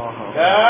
إن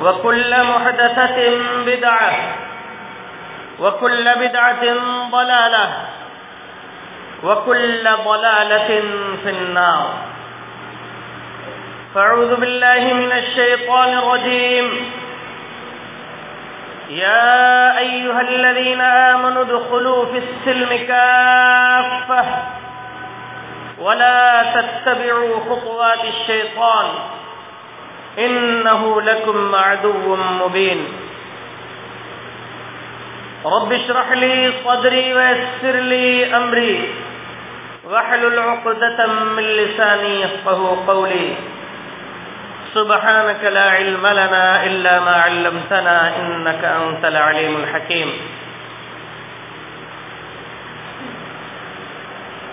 وكل محدثة بدعة وكل بدعة ضلالة وكل ضلالة في النار. فاعوذ بالله من الشيطان الرجيم. يا أيها الذين آمنوا ادخلوا في السلم كافة ولا تتبعوا خطوات الشيطان. إنه لكم عدو مبين. رب اشرح لي صدري ويسر لي أمري. واحلل عقدة من لساني يفقه قولي. سبحانك لا علم لنا إلا ما علمتنا إنك أنت العليم الحكيم.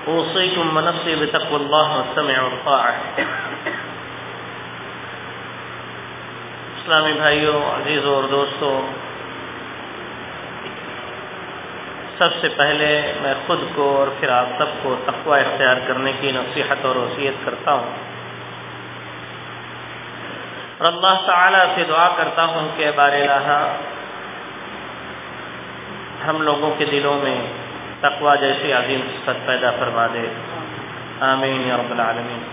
أوصيكم ونفسي بتقوى الله والسمع والطاعة اسلامی بھائیوں، عزیزوں اور دوستوں، سب سے پہلے میں خود کو اور پھر آپ سب کو تقوی اختیار کرنے کی نصیحت اور وصیت کرتا ہوں۔ اور اللہ تعالی سے دعا کرتا ہوں کہ بار الہ ہم لوگوں کے دلوں میں تقوی جیسی عظیم صفت پیدا فرما دے۔ آمین یا رب العالمین۔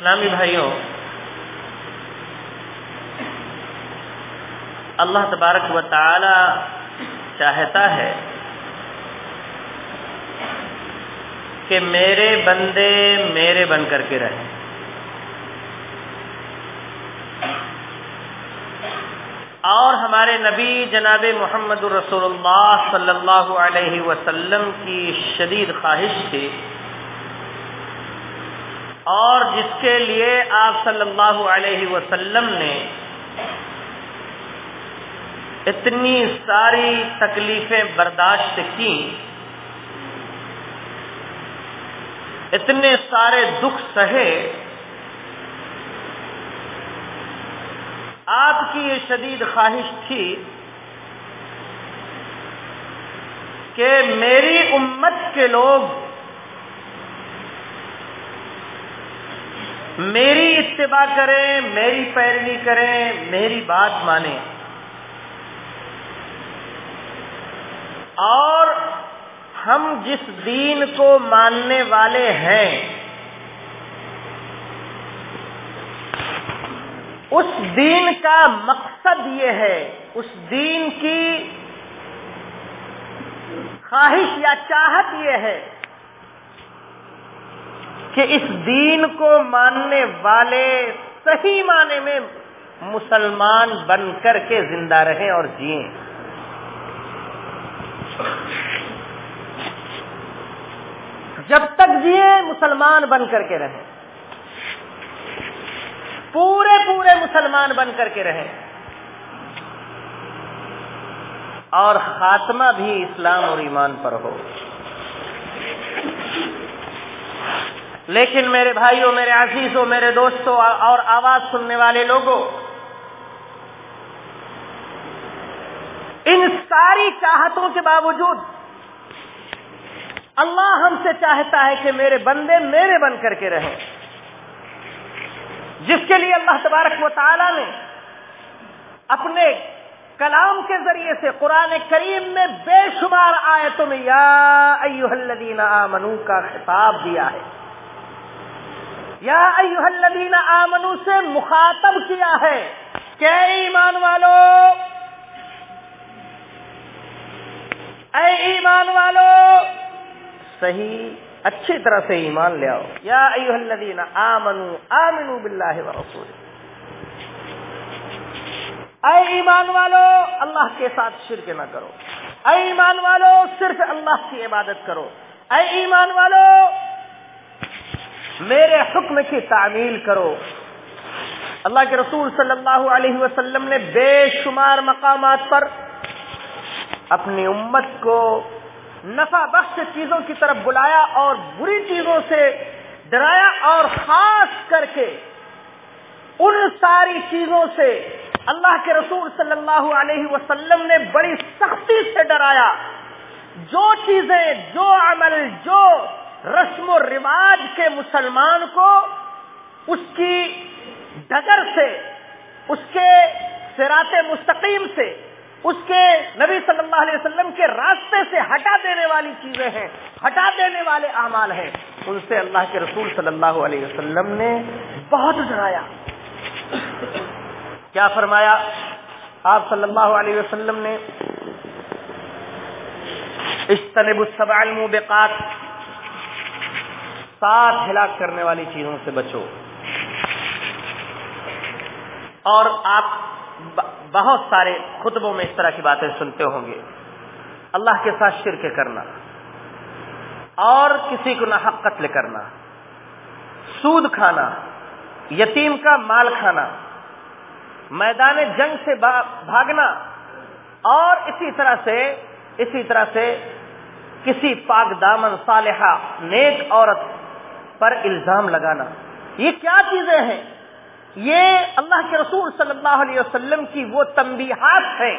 اسلامی بھائیوں، اللہ تبارک و تعالی چاہتا ہے کہ میرے بندے میرے بن کر کے رہیں۔ اور ہمارے نبی جناب محمد الرسول اللہ صلی اللہ علیہ وسلم کی شدید خواہش تھی اور جس کے لیے آپ صلی اللہ علیہ وسلم نے اتنی ساری تکلیفیں برداشت کی، اتنے سارے دکھ سہے، آپ کی یہ شدید خواہش تھی کہ میری امت کے لوگ میری اتباع کریں، میری پیروی کریں، میری بات مانیں۔ اور ہم جس دین کو ماننے والے ہیں، اس دین کا مقصد یہ ہے، اس دین کی خواہش یا چاہت یہ ہے۔ کہ اس دین کو ماننے والے صحیح معنی میں مسلمان بن کر کے زندہ رہیں اور جئیں۔ جب تک جیے مسلمان بن کر کے رہیں۔ پورے پورے مسلمان بن کر کے رہیں۔ اور خاتمہ بھی اسلام اور ایمان پر ہو۔ لیکن میرے بھائیوں، میرے عزیزوں، میرے دوستوں، اور آواز سننے والے لوگوں، ان ساری چاہتوں کے باوجود اللہ ہم سے چاہتا ہے کہ میرے بندے میرے بن کر کے رہیں۔ جس کے لیے اللہ تبارک و تعالی نے اپنے کلام کے ذریعے سے قرآن کریم میں بے شمار آیتوں میں یا ایوہ الذین آمنو کا خطاب دیا ہے۔ یا ایوہ الذین آمنو سے مخاطب کیا ہے کہ ایمان والو، اے ایمان والو، صحیح، اچھی طرح سے ایمان لے آؤ۔ یا ایوہ الذین آمنو آمنو باللہ و رسول اے ایمان والو، اللہ کے ساتھ شرک نہ کرو۔ اے ایمان والو، صرف اللہ کی عبادت کرو۔ اے ایمان والو میرے حکم کی تعمیل کرو۔ اللہ کے رسول صلی اللہ علیہ وسلم نے بے شمار مقامات پر اپنی امت کو نفع بخش چیزوں کی طرف بلایا اور بری چیزوں سے ڈرایا اور خاص کر کے ان ساری چیزوں سے اللہ کے رسول صلی اللہ علیہ وسلم نے بڑی سختی سے ڈرایا۔ جو چیزیں، جو عمل، جو رسم و رواج کے مسلمان کو اس کی ڈگر سے، اس کے سرات مستقیم سے، اس کے نبی صلی اللہ علیہ وسلم کے راستے سے ہٹا دینے والی چیزیں ہیں، ہٹا دینے والے اعمال ہیں۔ ان سے اللہ کے رسول صلی اللہ علیہ وسلم نے بہت ڈرایا۔ کیا فرمایا؟ آپ صلی اللہ علیہ وسلم نے اجتنب السبع الموبقات سات ہلاک کرنے والی چیزوں سے بچو۔ اور آپ بہت سارے خطبوں میں اس طرح کی باتیں سنتے ہوں گے۔ اللہ کے ساتھ شرک کرنا۔ اور کسی کو نہ قتل کرنا۔ سود کھانا۔ یتیم کا مال کھانا۔ میدان جنگ سے بھاگنا۔ اور اسی طرح سے، اسی طرح سے کسی پاک دامن صالحہ نیک عورت پر الزام لگانا۔ یہ کیا چیزیں ہیں؟ یہ اللہ کے رسول صلی اللہ علیہ وسلم کی وہ تنبیہات ہیں۔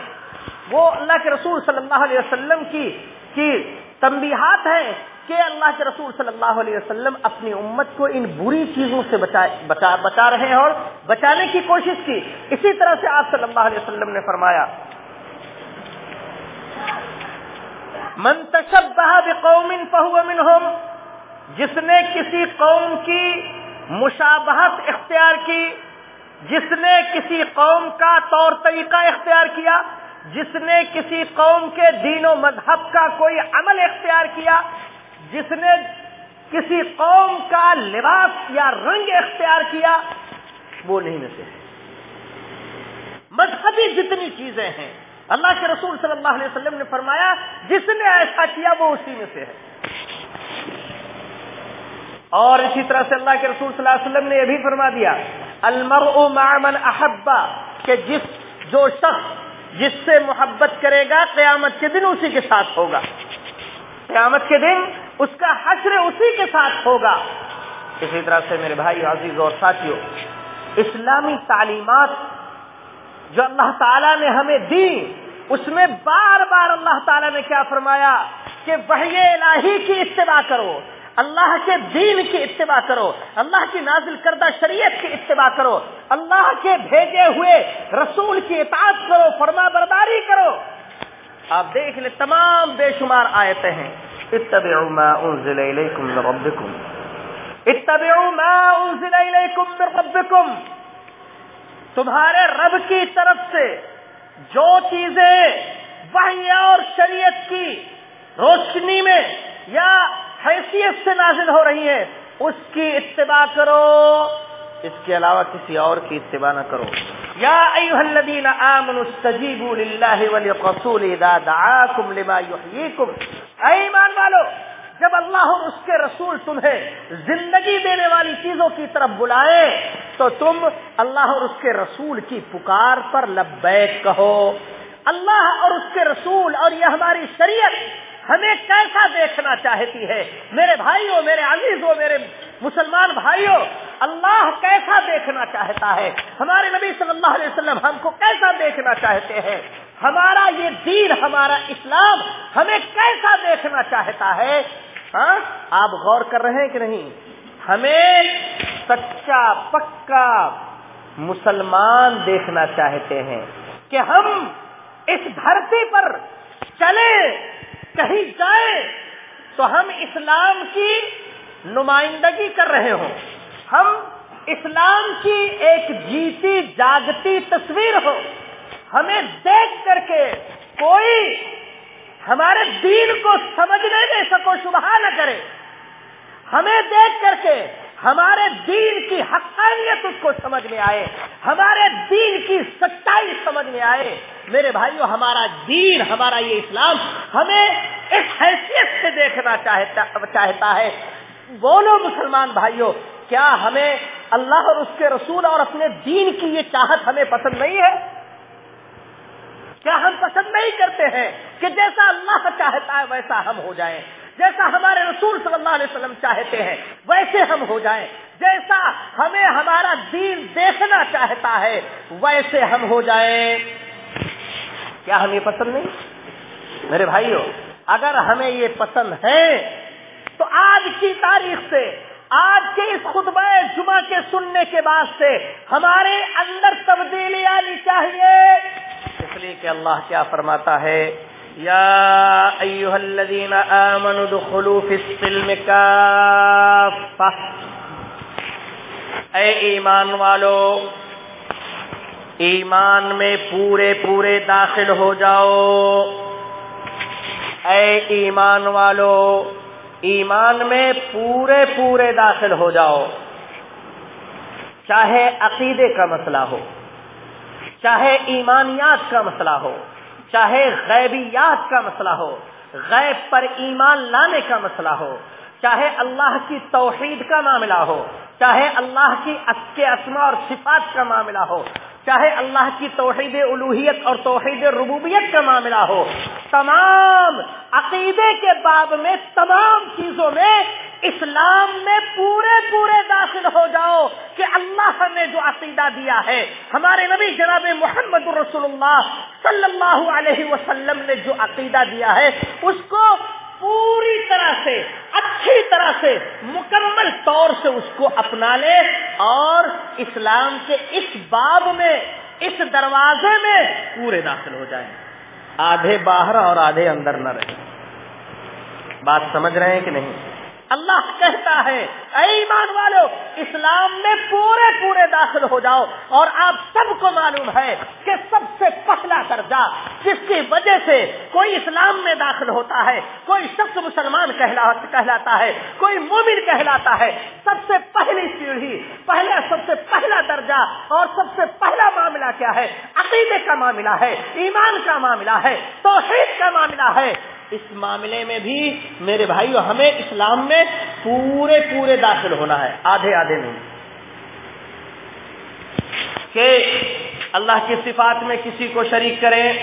وہ اللہ کے رسول صلی اللہ علیہ وسلم کی کی تنبیہات ہیں کہ اللہ کے رسول صلی اللہ علیہ وسلم اپنی امت کو ان بری چیزوں سے بچا بچا, بچا رہے ہیں اور بچانے کی کوشش کی۔ اسی طرح سے آپ صلی اللہ علیہ وسلم نے فرمایا من تشبہ بقوم فهو منهم جس نے کسی قوم کی مشابہت اختیار کی، جس نے کسی قوم کا طور طریقہ اختیار کیا، جس نے کسی قوم کے دین و مذہب کا کوئی عمل اختیار کیا، جس نے کسی قوم کا لباس یا رنگ اختیار کیا، وہ نہیں میں سے مذہبی جتنی چیزیں ہیں، اللہ کے رسول صلی اللہ علیہ وسلم نے فرمایا، جس نے ایسا کیا وہ اسی میں سے ہے۔ اور اسی طرح سے اللہ کے رسول صلی اللہ علیہ وسلم نے یہ بھی فرما دیا، المرء مع من احبا کہ جس، جو شخص جس سے محبت کرے گا، قیامت کے دن اسی کے ساتھ ہوگا۔ قیامت کے دن اس کا حشر اسی کے ساتھ ہوگا۔ اسی طرح سے میرے بھائی، عزیز اور ساتھیوں اسلامی تعلیمات جو اللہ تعالیٰ نے ہمیں دی، اس میں بار بار اللہ تعالیٰ نے کیا فرمایا، کہ وحی الہی کی اتباع کرو۔ اللہ کے دین کی اتباع کرو، اللہ کی نازل کردہ شریعت کی اتباع کرو، اللہ کے بھیجے ہوئے رسول کی اطاعت کرو، فرما برداری کرو۔ آپ دیکھ لیں، تمام بے شمار آیتیں ہیں۔ اتبعوا ما انزل الیکم من ربکم۔ اتبعوا ما انزل الیکم من ربکم۔ تمہارے رب کی طرف سے جو چیزیں وحی اور شریعت کی روشنی میں یا حیثیت سے نازل ہو رہی ہیں اس کی اتباع کرو۔ اس کے علاوہ کسی اور کی اتباع نہ کرو۔ یا ایوہ الذین آمنوا استجیبوا للہ ولقصول اذا دعاکم لما یحییکم۔ اے ایمان والو، جب اللہ اور اس کے رسول تمہیں زندگی دینے والی چیزوں کی طرف بلائے تو تم اللہ اور اس کے رسول کی پکار پر لبیک کہو۔ اللہ اور اس کے رسول اور یہ ہماری شریعت ہمیں کیسا دیکھنا چاہتی ہے؟ میرے بھائیوں، میرے عزیزوں، میرے مسلمان بھائیوں، اللہ کیسا دیکھنا چاہتا ہے؟ ہمارے نبی صلی اللہ علیہ وسلم ہم کو کیسا دیکھنا چاہتے ہیں؟ ہمارا یہ دین، ہمارا اسلام ہمیں کیسا دیکھنا چاہتا ہے؟ ہاں؟ آپ غور کر رہے ہیں کہ نہیں؟ ہمیں سچا، پکا مسلمان دیکھنا چاہتے ہیں کہ ہم اس دھرتی پر چلے کہیں جائیں تو ہم اسلام کی نمائندگی کر رہے ہوں۔ ہم اسلام کی ایک جیتی جاگتی تصویر ہو۔ ہمیں دیکھ کر کے کوئی ہمارے دین کو سمجھنے میں سکو، شبہ نہ کرے۔ ہمیں دیکھ کر کے ہمارے دین کی حقانیت اس کو سمجھ میں آئے، ہمارے دین کی سچائی سمجھ میں آئے۔ میرے بھائیوں ہمارا دین، ہمارا یہ اسلام ہمیں اس حیثیت سے دیکھنا چاہتا چاہتا ہے۔ بولو مسلمان بھائیوں کیا ہمیں اللہ اور اس کے رسول اور اپنے دین کی یہ چاہت ہمیں پسند نہیں ہے؟ کیا ہم پسند نہیں کرتے ہیں کہ جیسا اللہ چاہتا ہے ویسا ہم ہو جائیں؟ جیسا ہمارے رسول صلی اللہ علیہ وسلم چاہتے ہیں، ویسے ہم ہو جائیں۔ جیسا ہمیں ہمارا دین دیکھنا چاہتا ہے، ویسے ہم ہو جائیں۔ کیا ہمیں پسند نہیں؟ میرے بھائیوں اگر ہمیں یہ پسند ہے تو آج کی تاریخ سے، آج کے اس خطبہ جمعہ کے سننے کے بعد سے ہمارے اندر تبدیلی آنی چاہیے۔ اس لیے کہ اللہ کیا فرماتا ہے؟ یا ایوہ الذین آمنوا دخلوا فی السلم کافہ اے ایمان والو، ایمان میں پورے پورے داخل ہو جاؤ۔ اے ایمان والو، ایمان میں پورے پورے داخل ہو جاؤ۔ چاہے عقیدے کا مسئلہ ہو، چاہے ایمانیات کا مسئلہ ہو چاہے غیبیات کا مسئلہ ہو، غیب پر ایمان لانے کا مسئلہ ہو، چاہے اللہ کی توحید کا معاملہ ہو، چاہے اللہ کی کے اسما اور صفات کا معاملہ ہو، چاہے اللہ کی توحید الوحیت اور توحید ربوبیت کا معاملہ ہو، تمام عقیدے کے باب میں تمام چیزوں میں اسلام میں پورے پورے داخل ہو جاؤ کہ اللہ نے جو عقیدہ دیا ہے۔ ہمارے نبی جناب محمد رسول اللہ صلی اللہ علیہ وسلم نے جو عقیدہ دیا ہے، اس کو پوری طرح سے، اچھی طرح سے، مکمل طور سے اس کو اپنا لے اور اسلام کے اس باب میں، اس دروازے میں پورے داخل ہو جائیں۔ آدھے باہر اور آدھے اندر نہ رہے بات سمجھ رہے ہیں کہ نہیں؟ اللہ کہتا ہے، اے ایمان والو، اسلام میں پورے پورے داخل ہو جاؤ اور آپ سب کو معلوم ہے کہ سب سے پہلا درجہ جس کی وجہ سے کوئی اسلام میں داخل ہوتا ہے، کوئی شخص مسلمان کہلاتا ہے، کوئی مومن کہلاتا ہے، سب سے پہلی سیڑھی پہلا، سب سے پہلا درجہ اور سب سے پہلا معاملہ کیا ہے؟ عقیدے کا معاملہ ہے، ایمان کا معاملہ ہے، توحید کا معاملہ ہے اس معاملے میں بھی میرے بھائیو، ہمیں اسلام میں پورے پورے داخل ہونا ہے، آدھے آدھے نہیں۔ کہ اللہ کی صفات میں کسی کو شریک کریں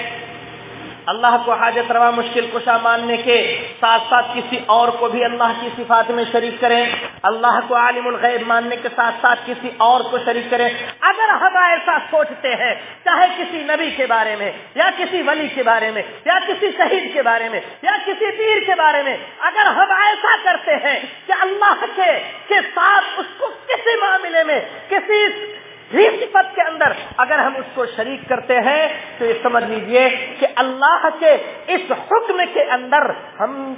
اللہ کو حاجت روا مشکل کشا ماننے کے ساتھ ساتھ کسی اور کو بھی اللہ کی صفات میں شریک کریں۔ اللہ کو عالم الغیب ماننے کے ساتھ ساتھ کسی اور کو شریک کریں۔ اگر ہم ایسا سوچتے ہیں، چاہے کسی نبی کے بارے میں، یا کسی ولی کے بارے میں، یا کسی شہید کے بارے میں، یا کسی پیر کے بارے میں، اگر ہم ایسا کرتے ہیں کہ اللہ کے ساتھ اس کو کسی معاملے میں، کسی صفت کے اندر اگر ہم اس کو شریک کرتے ہیں تو یہ سمجھ لیجیے کہ اللہ کے اس حکم کے اندر ہم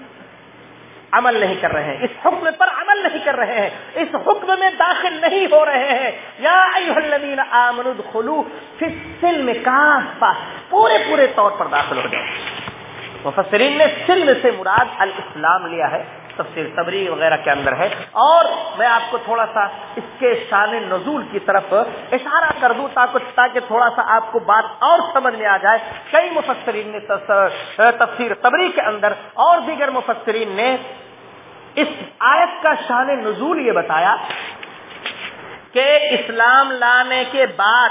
عمل نہیں کر رہے ہیں، اس حکم پر عمل نہیں کر رہے ہیں، اس حکم میں داخل نہیں ہو رہے ہیں۔ یا الذین آمنوا فی السلم کافہ۔ پورے پورے طور پر داخل ہو جائیں مفسرین نے سلم سے مراد الاسلام لیا ہے۔ تفسیر صبری وغیرہ کے اندر ہے۔ اور میں آپ کو تھوڑا سا اس کے شان نزول کی طرف اشارہ کر دوں تاکہ تھوڑا سا آپ کو بات اور سمجھ میں آ جائے۔ کئی مفسرین نے تفسیر صبری کے اندر اور دیگر مفسرین نے اس آیت کا شان نزول یہ بتایا کہ اسلام لانے کے بعد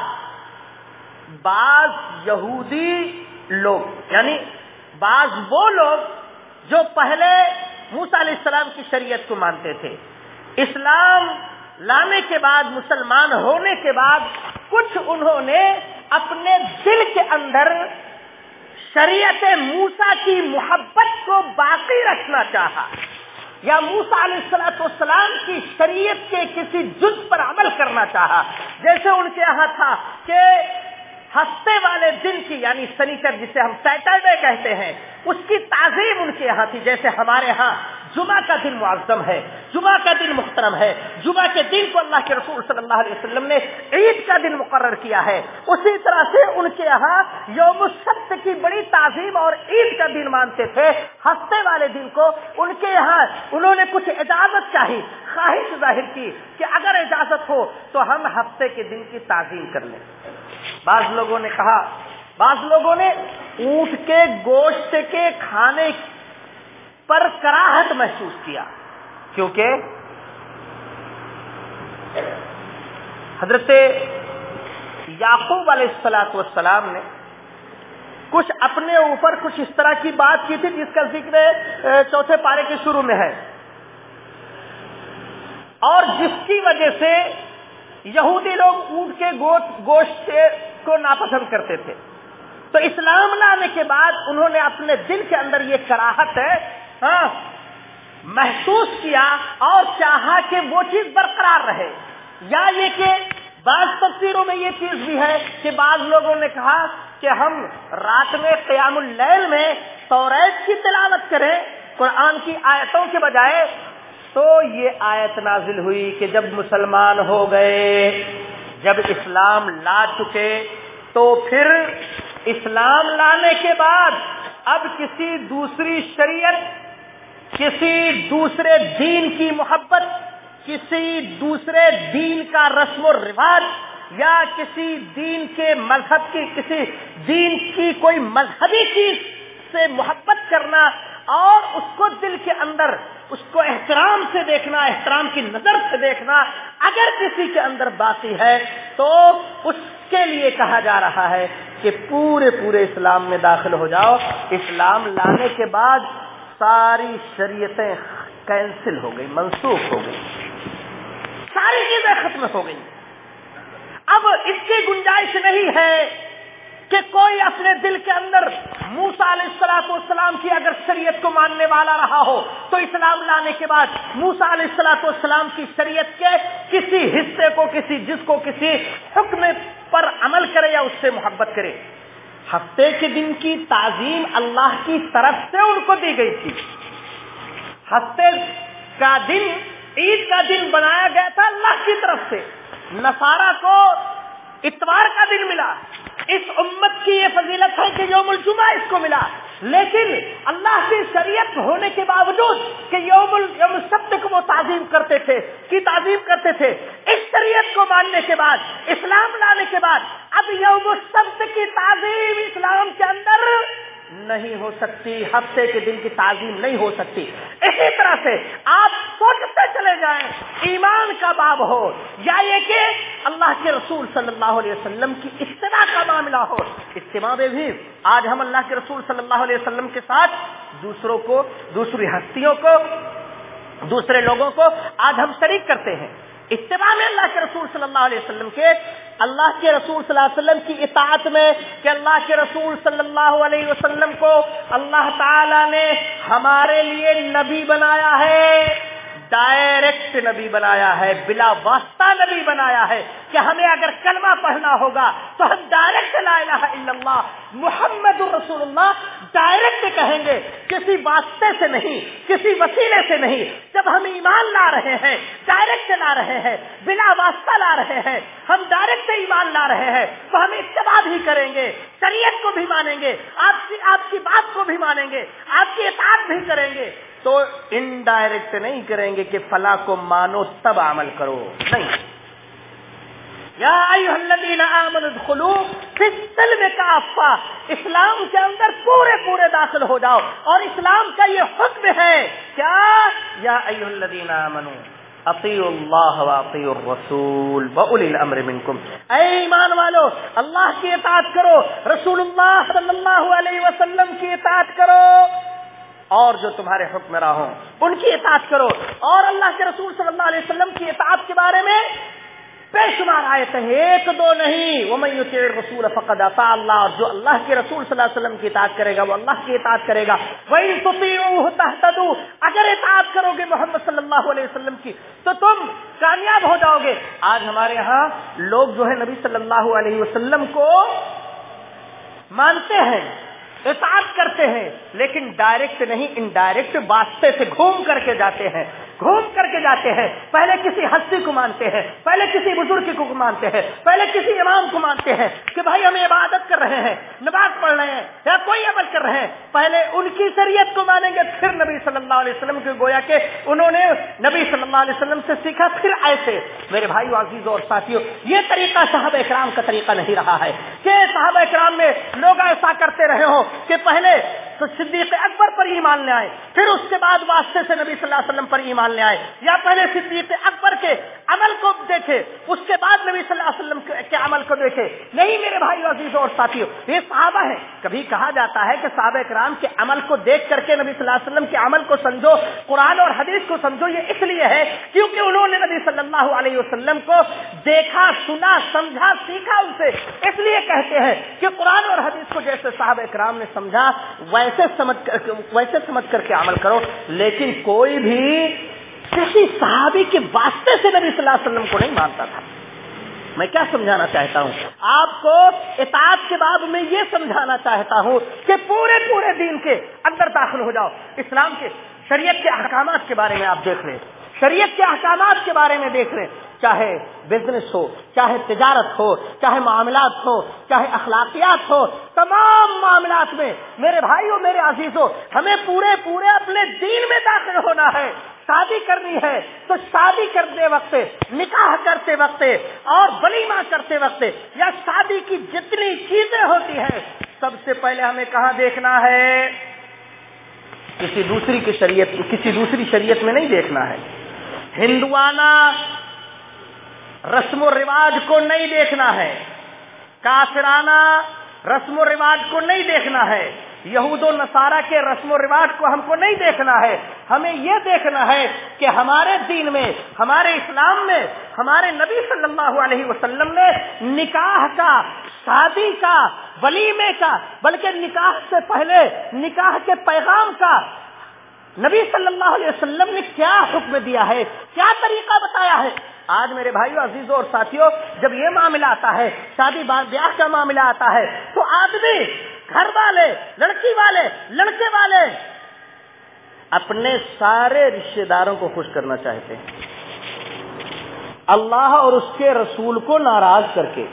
بعض یہودی لوگ یعنی بعض وہ لوگ جو پہلے موسا علیہ السلام کی شریعت کو مانتے تھے۔ اسلام لانے کے بعد، مسلمان ہونے کے بعد کچھ انہوں نے اپنے دل کے اندر شریعت موسا کی محبت کو باقی رکھنا چاہا۔ یا موسا علیہ السلاۃ والسلام کی شریعت کے کسی جز پر عمل کرنا چاہا۔ جیسے ان کے یہاں تھا کہ ہفتے والے دن کی یعنی سنیچر جسے ہم سیٹرڈے کہتے ہیں، اس کی تعظیم ان کے یہاں تھی جیسے ہمارے ہاں جمعہ کا دن معظم ہے، جمعہ کا دن محترم ہے، جمعہ کے دن کو اللہ کے رسول صلی اللہ علیہ وسلم نے عید کا دن مقرر کیا ہے۔ اسی طرح سے ان کے یہاں یوم السبت کی بڑی تعظیم اور عید کا دن مانتے تھے۔ ہفتے والے دن کو ان کے یہاں انہوں نے کچھ اجازت چاہی، خواہش ظاہر کی کہ اگر اجازت ہو تو ہم ہفتے کے دن کی تعظیم کر لیں۔ بعض لوگوں نے کہا، بعض لوگوں نے اونٹ کے گوشت کے کھانے پر کراہت محسوس کیا۔ کیونکہ حضرت یعقوب علیہ السلاط والسلام نے کچھ اپنے اوپر کچھ اس طرح کی بات کی تھی جس کا ذکر چوتھے پارے کے شروع میں ہے۔ اور جس کی وجہ سے یہودی لوگ اونٹ کے گوشت کو ناپسند کرتے تھے۔ تو اسلام لانے کے بعد انہوں نے اپنے دل کے اندر یہ کراہت ہے ہاں محسوس کیا اور چاہا کہ وہ چیز برقرار رہے۔ یا یہ کہ بعض تفسیروں میں یہ چیز بھی ہے کہ بعض لوگوں نے کہا کہ ہم رات میں قیام اللیل میں توریت کی تلاوت کریں، قرآن کی آیتوں کے بجائے تو یہ آیت نازل ہوئی کہ جب مسلمان ہو گئے، جب اسلام لا چکے، تو پھر اسلام لانے کے بعد اب کسی دوسری شریعت، کسی دوسرے دین کی محبت، کسی دوسرے دین کا رسم و رواج یا کسی دین کے مذہب کی، کسی دین کی کوئی مذہبی چیز سے محبت کرنا اور اس کو دل کے اندر اس کو احترام سے دیکھنا، احترام کی نظر سے دیکھنا اگر کسی کے اندر باقی ہے تو اس کے لیے کہا جا رہا ہے کہ پورے پورے اسلام میں داخل ہو جاؤ۔ اسلام لانے کے بعد ساری شریعتیں کینسل ہو گئی، منسوخ ہو گئی۔ ساری چیزیں ختم ہو گئی۔ اب اس کی گنجائش نہیں ہے کہ کوئی اپنے دل کے اندر موسا علیہ السلاط والسلام کی اگر شریعت کو ماننے والا رہا ہو، تو اسلام لانے کے بعد موسا علیہ السلاط والسلام کی شریعت کے کسی حصے کو، کسی جس کو کسی حکم پر عمل کرے یا اس سے محبت کرے۔ ہفتے کے دن کی تعظیم اللہ کی طرف سے ان کو دی گئی تھی۔ ہفتے کا دن، عید کا دن بنایا گیا تھا اللہ کی طرف سے۔ نسارا کو اتوار کا دن ملا۔ اس امت کی یہ فضیلت ہے کہ یوم الجمعہ اس کو ملا. لیکن اللہ کی شریعت ہونے کے باوجود کہ یوم یوم سبت کو وہ تعظیم کرتے تھے، کی تعظیم کرتے تھے، اس شریعت کو ماننے کے بعد، اسلام لانے کے بعد، اب یوم سبت کی تعظیم اسلام کے اندر نہیں ہو سکتی، ہفتے کے دن کی تعظیم نہیں ہو سکتی۔ اسی طرح سے آپ سوچتے چلے جائیں، ایمان کا باب ہو، یا یہ کہ اللہ کے رسول صلی اللہ علیہ وسلم کی اتباع کا معاملہ ہو۔ اتباع میں بھی آج ہم اللہ کے رسول صلی اللہ علیہ وسلم کے ساتھ دوسروں کو، دوسری ہستیوں کو، دوسرے لوگوں کو آج ہم شریک کرتے ہیں۔ اتباع میں اللہ کے رسول صلی اللہ علیہ وسلم کے اللہ کے رسول صلی اللہ علیہ وسلم کی اطاعت میں کہ اللہ کے رسول صلی اللہ علیہ وسلم کو اللہ تعالی نے ہمارے لیے نبی بنایا ہے۔ ڈائریکٹ نبی بنایا ہے، بلا واسطہ نبی بنایا ہے کہ ہمیں اگر کلمہ پڑھنا ہوگا تو ہم ڈائریکٹ لا الہ الا اللہ، محمد الرسول اللہ ڈائریکٹ کہیں گے۔ کسی واسطے سے نہیں، کسی وسیلے سے نہیں۔ جب ہم ایمان لا رہے ہیں، ڈائریکٹ لا رہے ہیں، بلا واسطہ لا رہے ہیں، ہم ڈائریکٹ ایمان لا رہے ہیں، تو ہم اتباع بھی کریں گے، شریعت کو بھی مانیں گے، آپ کی آپ کی بات کو بھی مانیں گے، آپ کی اطاعت بھی کریں گے۔ تو انڈائریکٹ نہیں کریں گے کہ فلاں کو مانو، تب عمل کرو۔ نہیں۔ یا الذین ادخلوا فی السلم کافہ اسلام کے اندر پورے پورے داخل ہو جاؤ۔ اور اسلام کا یہ حکم ہے۔ کیا؟ یا الذین آمنوا اللہ واطیعوا الرسول الامر منکم۔ اے ایمان والو، اللہ کی اطاعت کرو۔ رسول اللہ صلی اللہ علیہ وسلم کی اطاعت کرو۔ اور جو تمہارے حکم ہوں، ان کی اطاعت کرو۔ اور اللہ کے رسول صلی اللہ علیہ وسلم کی اطاعت کے بارے میں بے شمار آئے تھے ایک دو نہیں۔ وہ میں رسول فقد اطاع اللہ اور جو اللہ کے رسول صلی اللہ علیہ وسلم کی اطاعت کرے گا، وہ اللہ کی اطاعت کرے گا۔ وہی اگر اطاعت کرو گے محمد صلی اللہ علیہ وسلم کی، تو تم کامیاب ہو جاؤ گے۔ آج ہمارے ہاں لوگ جو ہے نبی صلی اللہ علیہ وسلم کو مانتے ہیں۔ اطاعت کرتے ہیں لیکن ڈائریکٹ نہیں انڈائریکٹ واسطے سے گھوم کر کے جاتے ہیں۔ گھوم کر کے جاتے ہیں۔ پہلے کسی ہستی کو مانتے ہیں، پہلے کسی بزرگ کو مانتے ہیں، پہلے کسی امام کو مانتے ہیں کہ بھائی ہم عبادت کر رہے ہیں، نماز پڑھ رہے ہیں یا کوئی عمل کر رہے ہیں۔ پہلے ان کی شریعت کو مانیں گے، پھر نبی صلی اللہ علیہ وسلم کو گویا کہ انہوں نے نبی صلی اللہ علیہ وسلم سے سیکھا، پھر ایسے میرے بھائی عزیز اور ساتھیوں یہ طریقہ صاحب اکرام کا طریقہ نہیں رہا ہے کہ صاحب اکرام میں لوگ ایسا کرتے رہے ہوں کہ پہلے تو صدیق اکبر پر ایمان لے آئے۔ پھر اس کے بعد واسطے سے نبی صلی اللہ علیہ وسلم پر ایمان لے آئے۔ یا پہلے صدیق اکبر کے عمل کو دیکھے، اس کے بعد نبی صلی اللہ علیہ وسلم کے عمل کو دیکھے۔ نہیں میرے بھائی عزیز اور ساتھیوں یہ صحابہ ہے کبھی کہا جاتا ہے کہ صحابہ کرام کے عمل کو دیکھ کر کے نبی صلی اللہ علیہ وسلم کے عمل کو سمجھو، قرآن اور حدیث کو سمجھو، یہ اس لیے ہے کیونکہ انہوں نے نبی صلی اللہ علیہ وسلم کو دیکھا، سنا، سمجھا، سیکھا ان سے اس لیے کہتے ہیں کہ قرآن اور حدیث کو جیسے صحابہ کرام نے سمجھا، ویسے ویسے سمجھ کر ویسے سمجھ کر کے عمل کرو، لیکن کوئی بھی کسی صحابی کے واسطے سے نبی صلی اللہ علیہ وسلم کو نہیں مانتا تھا۔ میں کیا سمجھانا چاہتا ہوں؟ آپ کو اطاعت کے بعد میں یہ سمجھانا چاہتا ہوں کہ پورے پورے دین کے اندر داخل ہو جاؤ۔ اسلام کے شریعت کے احکامات کے بارے میں آپ دیکھ لیں۔ شریعت کے احکامات کے بارے میں دیکھ لیں۔ چاہے بزنس ہو، چاہے تجارت ہو، چاہے معاملات ہو، چاہے اخلاقیات ہو، تمام معاملات میں میرے بھائیوں، میرے عزیزوں، ہمیں پورے پورے اپنے دین میں داخل ہونا ہے۔ شادی کرنی ہے تو شادی کرتے وقت نکاح کرتے وقت اور ولیمہ کرتے وقت یا شادی کی جتنی چیزیں ہوتی ہیں، سب سے پہلے ہمیں کہاں دیکھنا ہے؟ کسی دوسری کی شریعت، کسی دوسری شریعت میں نہیں دیکھنا ہے۔ ہندوانہ رسم و رواج کو نہیں دیکھنا ہے۔ کافرانہ رسم و رواج کو نہیں دیکھنا ہے۔ یہود و نصارہ کے رسم و رواج کو ہم کو نہیں دیکھنا ہے۔ ہمیں یہ دیکھنا ہے کہ ہمارے دین میں، ہمارے اسلام میں، ہمارے نبی صلی اللہ علیہ وسلم نے نکاح کا، شادی کا، ولیمے کا، بلکہ نکاح سے پہلے، نکاح کے پیغام کا نبی صلی اللہ علیہ وسلم نے کیا حکم دیا ہے؟ کیا طریقہ بتایا ہے؟ آج میرے بھائیوں عزیزوں اور ساتھیوں، جب یہ معاملہ آتا ہے، شادی بیاہ کا معاملہ آتا ہے، تو آدمی، گھر والے، لڑکی والے، لڑکے والے اپنے سارے رشتے داروں کو خوش کرنا چاہتے ہیں۔ اللہ اور اس کے رسول کو ناراض کر کے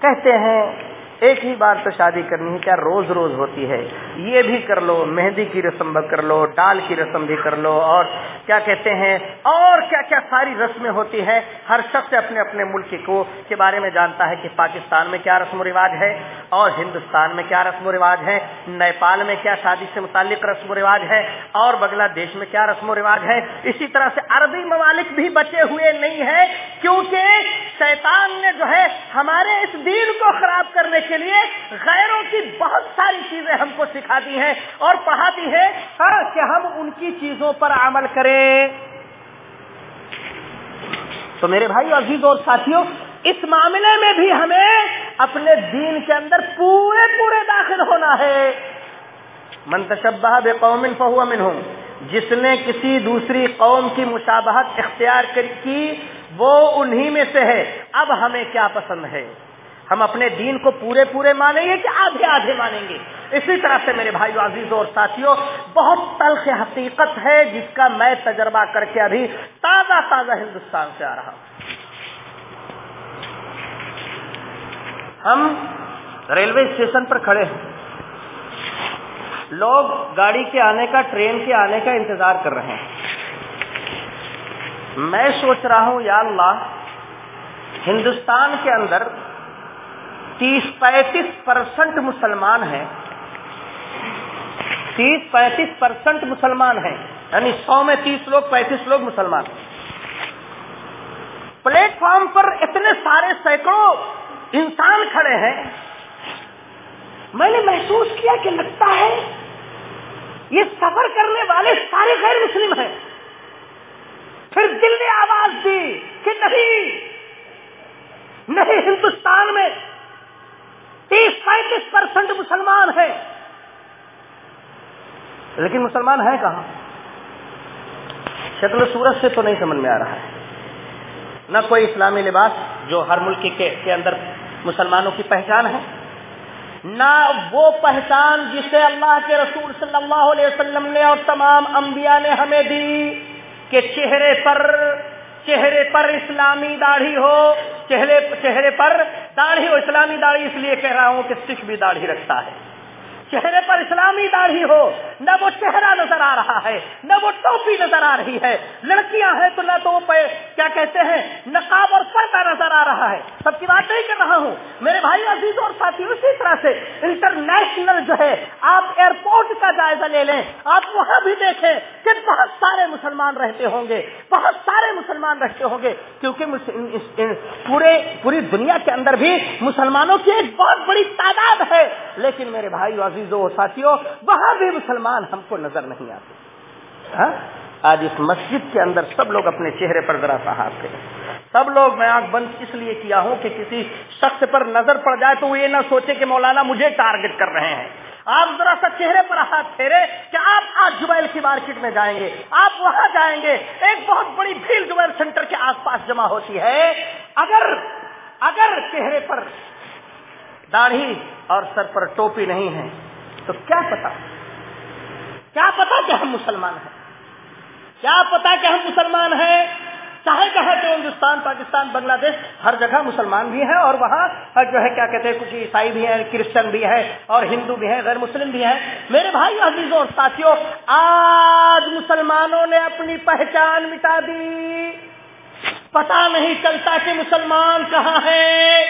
کہتے ہیں، ایک ہی بار تو شادی کرنی ہے، کیا روز روز ہوتی ہے؟ یہ بھی کر لو، مہندی کی رسم کر لو، ڈال کی رسم بھی کر لو، اور کیا کہتے ہیں، اور کیا کیا ساری رسمیں ہوتی ہیں، ہر شخص اپنے اپنے ملک کو، کے بارے میں جانتا ہے کہ پاکستان میں کیا رسم و رواج ہے، اور ہندوستان میں کیا رسم و رواج ہے، نیپال میں کیا شادی سے متعلق رسم و رواج ہے، اور بنگلہ دیش میں کیا رسم و رواج ہے۔ اسی طرح سے عربی ممالک بھی بچے ہوئے نہیں ہیں، کیونکہ شیطان نے جو ہے ہمارے اس دین کو خراب کرنے کے لیے غیروں کی بہت ساری چیزیں ہم کو سکھاتی ہیں اور پڑھاتی ہیں ہاں، کہ ہم ان کی چیزوں پر عمل کریں۔ تو میرے بھائی عزیز اور ساتھیوں، اس معاملے میں بھی ہمیں اپنے دین کے اندر پورے پورے داخل ہونا ہے۔ منتشبہ بے قوم فہو منہم، جس نے کسی دوسری قوم کی مشابہت اختیار کی، وہ انہی میں سے ہے۔ اب ہمیں کیا پسند ہے؟ ہم اپنے دین کو پورے پورے مانیں گے کہ آدھے آدھے مانیں گے؟ اسی طرح سے میرے بھائی عزیز اور ساتھیوں، بہت تلخ حقیقت ہے جس کا میں تجربہ کر کے ابھی تازہ تازہ ہندوستان سے آ رہا ہوں۔ ہم ریلوے اسٹیشن پر کھڑے ہیں۔ لوگ گاڑی کے آنے کا، ٹرین کے آنے کا انتظار کر رہے ہیں۔ میں سوچ رہا ہوں، یا اللہ، ہندوستان کے اندر تیس پینتیس پرسنٹ مسلمان ہیں۔ تیس پینتیس پرسنٹ مسلمان ہیں۔ یعنی سو میں تیس لوگ، پینتیس لوگ مسلمان۔ پلیٹ فارم پر اتنے سارے سینکڑوں انسان کھڑے ہیں۔ میں نے محسوس کیا کہ لگتا ہے یہ سفر کرنے والے سارے غیر مسلم ہیں۔ پھر دل نے آواز دی کہ نہیں نہیں ہندوستان میں تیس پینتیس پرسنٹ مسلمان ہیں۔ لیکن مسلمان ہیں کہاں؟ شکل صورت سے تو نہیں سمجھ میں آ رہا ہے۔ نہ کوئی اسلامی لباس جو ہر ملک کے اندر مسلمانوں کی پہچان ہے، نہ وہ پہچان جسے اللہ کے رسول صلی اللہ علیہ وسلم نے اور تمام انبیاء نے ہمیں دی کہ چہرے پر چہرے پر اسلامی داڑھی ہو، چہرے چہرے پر داڑھی ہو، اسلامی داڑھی اس لیے کہہ رہا ہوں کہ سکھ بھی داڑھی رکھتا ہے۔ چہرے پر اسلامی داڑھی ہو، نہ وہ چہرہ نظر آ رہا ہے، نہ وہ ٹوپی نظر آ رہی ہے۔ لڑکیاں ہیں تو نہ تو وہ کیا کہتے ہیں، نقاب اور پردہ نظر آ رہا ہے۔ سب کی بات نہیں کر رہا ہوں۔ میرے بھائی عزیز اور ساتھی اسی طرح سے انٹرنیشنل جو ہے، آپ ایئرپورٹ کا جائزہ لے لیں، آپ وہاں بھی دیکھیں کہ بہت سارے مسلمان رہتے ہوں گے، بہت سارے مسلمان رہتے ہوں گے۔ کیونکہ پورے، پوری دنیا کے اندر بھی مسلمانوں کی ایک بہت بڑی تعداد ہے۔ لیکن میرے بھائی عزیزوں ساتھیوں وہاں بھی مسلمان ہم کو نظر نہیں آتے۔ ہاں؟ آج اس مسجد کے اندر سب لوگ اپنے چہرے پر ذرا سا ہاتھ کریں سب لوگ میں آنکھ بند اس لیے کیا ہوں کہ کسی شخص پر نظر پڑ جائے تو وہ یہ نہ سوچے کہ مولانا مجھے ٹارگٹ کر رہے ہیں۔ آپ ذرا سا چہرے پر ہاتھ پھیرے کہ آپ آج جبیل کی مارکیٹ میں جائیں گے۔ آپ وہاں جائیں گے۔ ایک بہت بڑی بھیڑ جبیل سینٹر کے آس پاس جمع ہوتی ہے۔ اگر اگر چہرے پر داڑھی اور سر پر ٹوپی نہیں ہے۔ تو کیا پتا؟ کیا پتا کہ ہم مسلمان ہیں؟ کیا پتا کہ ہم مسلمان ہیں؟ چاہے کہے تو ہندوستان، پاکستان، بنگلہ دیش ہر جگہ مسلمان بھی ہیں اور وہاں جو ہے کیا کہتے ہیں، کچھ عیسائی بھی ہیں، کرسچن بھی ہیں اور ہندو بھی ہیں، غیر مسلم بھی ہیں۔ میرے بھائی، عزیزوں اور ساتھیوں، آج مسلمانوں نے اپنی پہچان مٹا دی۔ پتا نہیں چلتا کہ مسلمان کہاں ہے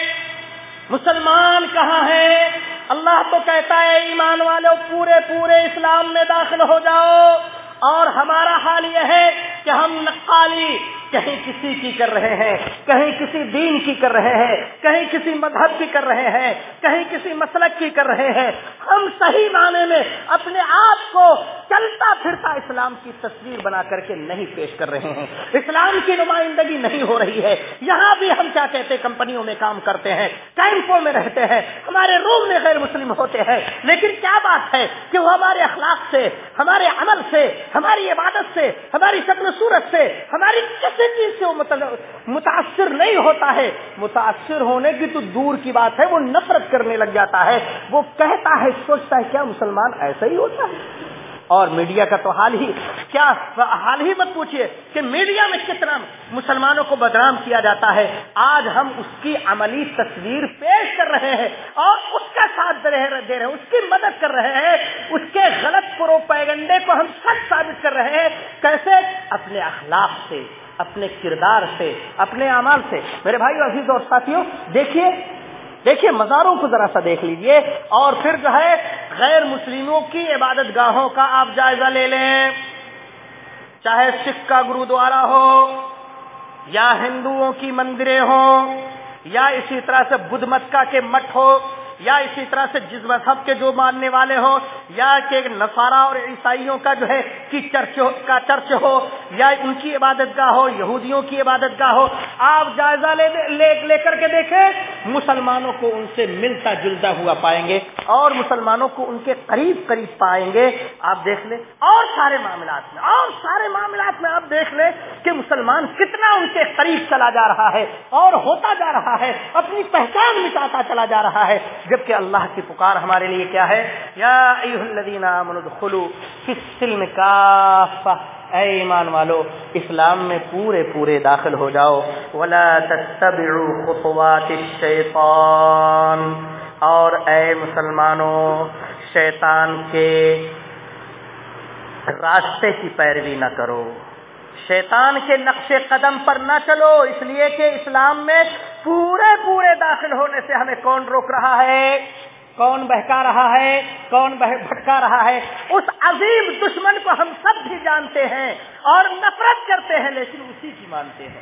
مسلمان کہاں ہے؟ اللہ تو کہتا ہے ایمان والے پورے پورے اسلام میں داخل ہو جاؤ۔ اور ہمارا حال یہ ہے کہ ہم نقالی کہیں کسی کی کر رہے ہیں، کہیں کسی دین کی کر رہے ہیں، کہیں کسی مذہب کی کر رہے ہیں، کہیں کسی مسلک کی کر رہے ہیں۔ ہم صحیح معنی میں اپنے آپ کو چلتا پھرتا اسلام کی تصویر بنا کر کے نہیں پیش کر رہے ہیں۔ اسلام کی نمائندگی نہیں ہو رہی ہے۔ یہاں بھی ہم کیا کہتے کمپنیوں میں کام کرتے ہیں، کیمپوں میں رہتے ہیں، ہمارے روم میں غیر مسلم ہوتے ہیں۔ لیکن کیا بات ہے کہ وہ ہمارے اخلاق سے، ہمارے عمل سے، ہماری عبادت سے، ہماری شکل صورت سے، ہماری کسی چیز سے وہ متاثر نہیں ہوتا ہے۔ متاثر ہونے کی تو دور کی بات ہے، وہ نفرت کرنے لگ جاتا ہے۔ وہ کہتا ہے، سوچتا ہے، کیا مسلمان ایسا ہی ہوتا ہے؟ اور میڈیا کا تو حال ہی کیا حال ہی مت پوچھیے کہ میڈیا میں کتنا مسلمانوں کو بدنام کیا جاتا ہے۔ آج ہم اس کی عملی تصویر پیش کر رہے ہیں اور اس کا ساتھ دے رہے ہیں، اس کی مدد کر رہے ہیں۔ اس کے غلط پرو پیگنڈے کو ہم سچ ثابت کر رہے ہیں۔ کیسے؟ اپنے اخلاق سے۔ اپنے کردار سے، اپنے اعمال سے۔ میرے بھائی عزیز اور ساتھیوں، دیکھیے دیکھیے، مزاروں کو ذرا سا دیکھ لیجیے۔ اور پھر جو ہے، غیر مسلموں کی عبادت گاہوں کا آپ جائزہ لے لیں۔ چاہے سکھ کا گرودوارا ہو، یا ہندوؤں کی مندریں ہوں، یا اسی طرح سے بدھ مت کے مٹھ ہو یا اسی طرح سے جس مذہب کے جو ماننے والے ہوں یا کہ نصارہ اور عیسائیوں کا جو ہے کہ چرچ کا چرچ ہو یا ان کی عبادت گاہ ہو یہودیوں کی عبادت گاہ ہو آپ جائزہ لے لے, لے کر کے دیکھیں مسلمانوں کو ان سے ملتا جلتا ہوا پائیں گے اور مسلمانوں کو ان کے قریب قریب پائیں گے۔ آپ دیکھ لیں اور سارے معاملات میں اور سارے معاملات میں آپ دیکھ لیں کہ مسلمان کتنا ان کے قریب چلا جا رہا ہے اور ہوتا جا رہا ہے اپنی پہچان مٹاتا چلا جا رہا ہے۔ جبکہ اللہ کی پکار ہمارے لیے کیا ہے؟ یا الذین ادخلوا فی السلم کافہ۔ اے ایمان والو، اسلام میں پورے پورے داخل ہو جاؤ۔ ولا تتبعوا خطوات الشیطان۔ اور اے مسلمانوں، شیطان کے راستے کی پیروی نہ کرو۔ شیطان کے نقش قدم پر نہ چلو، اس لیے کہ اسلام میں پورے پورے داخل ہونے سے ہمیں کون روک رہا ہے؟ کون بہکا رہا ہے؟ کون بھٹکا رہا ہے؟ اس عظیم دشمن کو ہم سب بھی جانتے ہیں اور نفرت کرتے ہیں، لیکن اسی کی مانتے ہیں۔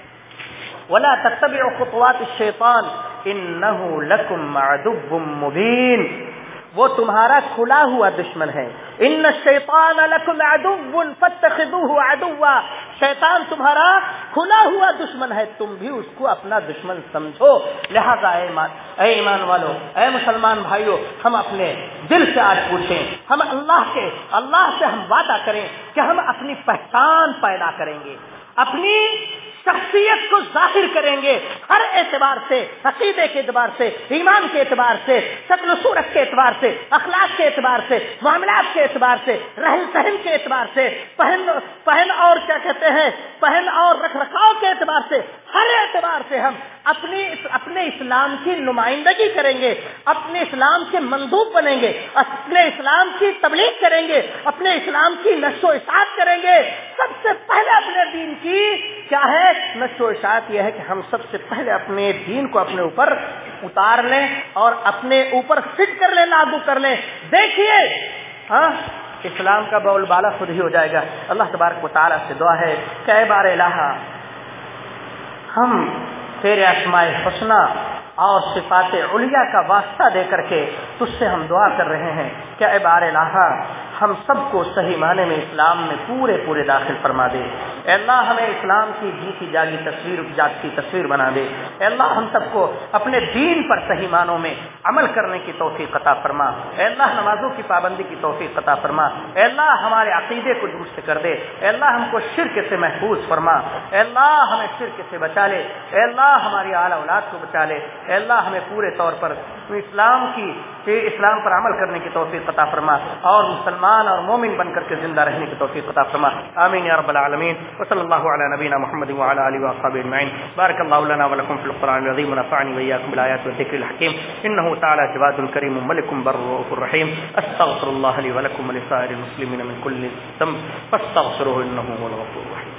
ولا تتبعوا خطوات الشیطان انه لكم عدو مبين۔ وہ تمہارا کھلا ہوا دشمن ہے۔ ان شیطان لکم عدو فتخذوه عدوا۔ شیطان تمہارا کھلا ہوا دشمن ہے، تم بھی اس کو اپنا دشمن سمجھو۔ لہذا اے ایمان اے ایمان والو، اے مسلمان بھائیو، ہم اپنے دل سے آج پوچھیں۔ ہم اللہ کے، اللہ سے ہم وعدہ کریں کہ ہم اپنی پہچان پیدا کریں گے۔ اپنی شخصیت کو ظاہر کریں گے ہر اعتبار سے، عقیدے کے اعتبار سے، ایمان کے اعتبار سے شکل و صورت کے اعتبار سے، اخلاق کے اعتبار سے، معاملات کے اعتبار سے رہن سہن کے اعتبار سے، پہن پہن اور کیا کہتے ہیں، پہن اور رکھ رکھاؤ کے اعتبار سے ہر اعتبار سے ہم اپنی اپنے اسلام کی نمائندگی کریں گے، اپنے اسلام کے مندوب بنیں گے، اپنے اسلام کی تبلیغ کریں گے، اپنے اسلام کی نشو و اشاعت کریں گے۔ سب سے پہلے اپنے دین کی کیا ہے؟ نشو و اشاعت یہ ہے کہ ہم سب سے پہلے اپنے دین کو اپنے اوپر اتار لیں اور اپنے اوپر فٹ کر لیں، لاگو کر لیں۔ دیکھیے ہاں اسلام کا بول بالا خود ہی ہو جائے گا۔ اللہ تبارک و تعالیٰ سے دعا ہے، کہ بار الہ ہم تیرے اسماء حسنہ اور صفات علیہ کا واسطہ دے کر کے تجھ سے ہم دعا کر رہے ہیں۔ کیا اے بار الہ، ہم سب کو صحیح معنی میں اسلام میں پورے پورے داخل فرما دے۔ اے اللہ، ہمیں اسلام کی جیتی جاگی تصویر، جات کی تصویر بنا دے۔ اے اللہ، ہم سب کو اپنے دین پر صحیح معنوں میں عمل کرنے کی توفیق قطع فرما۔ اے اللہ، نمازوں کی پابندی کی توفیق قطع فرما۔ اے اللہ، ہمارے عقیدے کو درست کر دے۔ اے اللہ، ہم کو شرک سے محفوظ فرما۔ اے اللہ، ہمیں شرک سے بچا لے۔ اے اللہ، ہماری اعلیٰ اولاد کو بچا لے۔ اے اللہ، ہمیں پورے طور پر اسلام کی اسلام پر عمل کرنے کی توفیق قطع فرما۔ اور مسلمان اور مومن بن کر کے زندہ رہنے کی توفیق قطع فرما۔ آمین یا رب العالمین۔ وصلی اللہ علی نبینا محمد وعلى اله وصحبه اجمعین۔ بارك الله لنا ولكم في القران العظيم ونفعني واياكم بالايات والذكر الحكيم انه تعالى جواد الكريم ملك بر رؤوف رحيم استغفر الله لي ولكم ولسائر المسلمين من كل ذنب، فاستغفروه انه هو الغفور الرحيم.